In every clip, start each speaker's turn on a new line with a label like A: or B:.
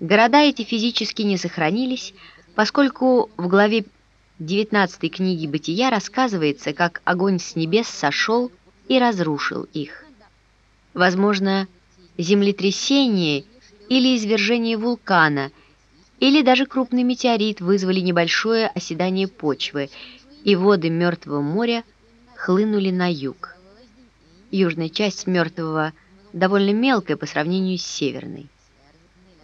A: Города эти физически не сохранились, поскольку в главе 19 книги «Бытия» рассказывается, как огонь с небес сошел и разрушил их. Возможно, землетрясение или извержение вулкана, или даже крупный метеорит вызвали небольшое оседание почвы, и воды Мертвого моря хлынули на юг. Южная часть Мертвого довольно мелкая по сравнению с северной.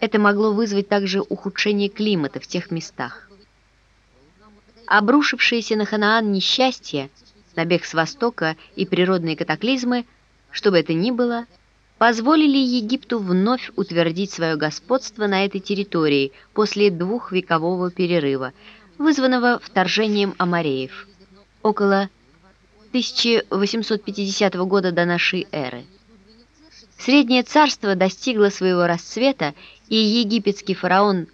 A: Это могло вызвать также ухудшение климата в тех местах. Обрушившиеся на Ханаан несчастье, набег с востока и природные катаклизмы, что бы это ни было, позволили Египту вновь утвердить свое господство на этой территории после двухвекового перерыва, вызванного вторжением амареев, около 1850 года до нашей эры. Среднее царство достигло своего расцвета, и египетский фараон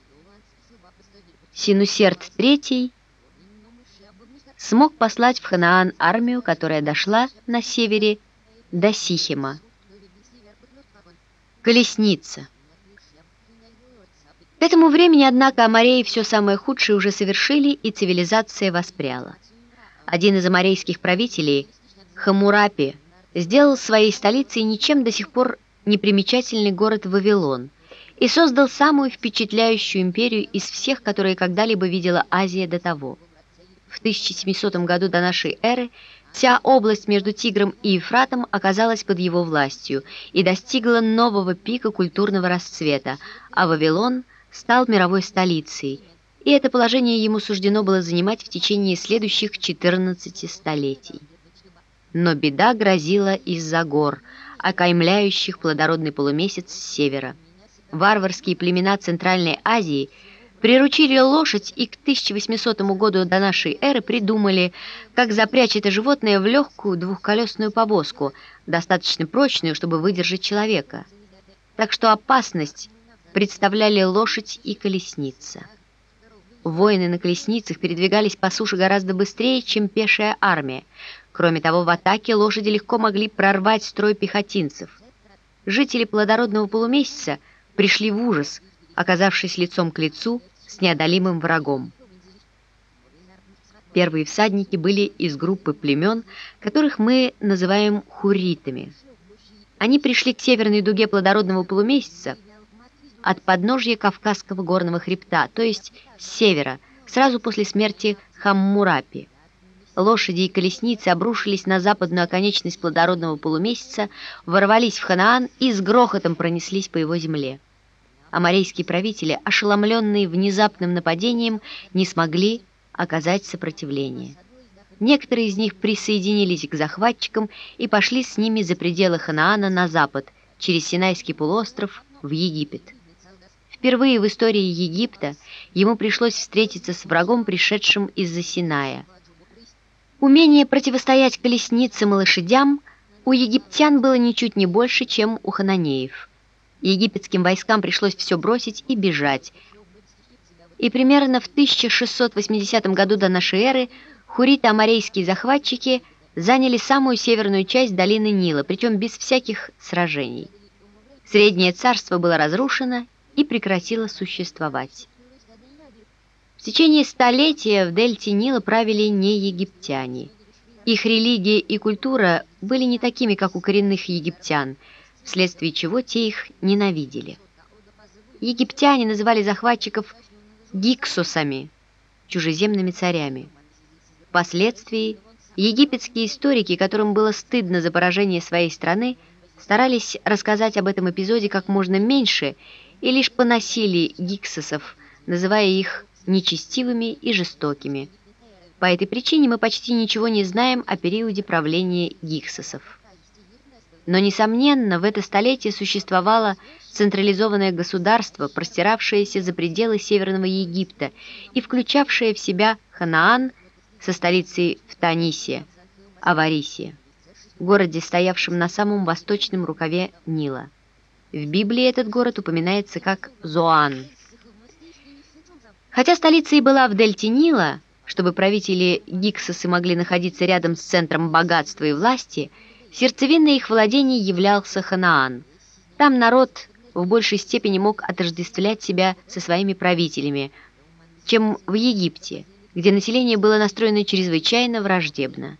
A: Синусерт III смог послать в Ханаан армию, которая дошла на севере до Сихима. Колесница. К этому времени, однако, Амареи все самое худшее уже совершили, и цивилизация воспряла. Один из амарейских правителей, Хамурапи, сделал своей столицей ничем до сих пор непримечательный город Вавилон и создал самую впечатляющую империю из всех, которые когда-либо видела Азия до того. В 1700 году до нашей эры вся область между Тигром и Ефратом оказалась под его властью и достигла нового пика культурного расцвета, а Вавилон стал мировой столицей – и это положение ему суждено было занимать в течение следующих 14 столетий. Но беда грозила из-за гор, окаймляющих плодородный полумесяц с севера. Варварские племена Центральной Азии приручили лошадь и к 1800 году до нашей эры придумали, как запрячь это животное в легкую двухколесную повозку, достаточно прочную, чтобы выдержать человека. Так что опасность представляли лошадь и колесница. Воины на колесницах передвигались по суше гораздо быстрее, чем пешая армия. Кроме того, в атаке лошади легко могли прорвать строй пехотинцев. Жители плодородного полумесяца пришли в ужас, оказавшись лицом к лицу с неодолимым врагом. Первые всадники были из группы племен, которых мы называем хуритами. Они пришли к северной дуге плодородного полумесяца, от подножья Кавказского горного хребта, то есть с севера, сразу после смерти Хаммурапи. Лошади и колесницы обрушились на западную оконечность плодородного полумесяца, ворвались в Ханаан и с грохотом пронеслись по его земле. Амарейские правители, ошеломленные внезапным нападением, не смогли оказать сопротивление. Некоторые из них присоединились к захватчикам и пошли с ними за пределы Ханаана на запад, через Синайский полуостров в Египет. Впервые в истории Египта ему пришлось встретиться с врагом, пришедшим из-за Синая. Умение противостоять колесницам и лошадям у египтян было ничуть не больше, чем у хананеев. Египетским войскам пришлось все бросить и бежать. И примерно в 1680 году до нашей эры хуриты-амарейские захватчики заняли самую северную часть долины Нила, причем без всяких сражений. Среднее царство было разрушено, и прекратила существовать. В течение столетия в дельте Нила правили не египтяне. Их религия и культура были не такими, как у коренных египтян, вследствие чего те их ненавидели. Египтяне называли захватчиков гиксусами, чужеземными царями. Впоследствии египетские историки, которым было стыдно за поражение своей страны, старались рассказать об этом эпизоде как можно меньше и лишь поносили гиксосов, называя их нечестивыми и жестокими. По этой причине мы почти ничего не знаем о периоде правления гиксосов. Но, несомненно, в это столетие существовало централизованное государство, простиравшееся за пределы Северного Египта и включавшее в себя Ханаан со столицей в Танисе, Аварисия, городе, стоявшем на самом восточном рукаве Нила. В Библии этот город упоминается как Зоан. Хотя столица и была в дельте Нила, чтобы правители Гиксосы могли находиться рядом с центром богатства и власти, сердцевиной их владений являлся Ханаан. Там народ в большей степени мог отождествлять себя со своими правителями, чем в Египте, где население было настроено чрезвычайно враждебно.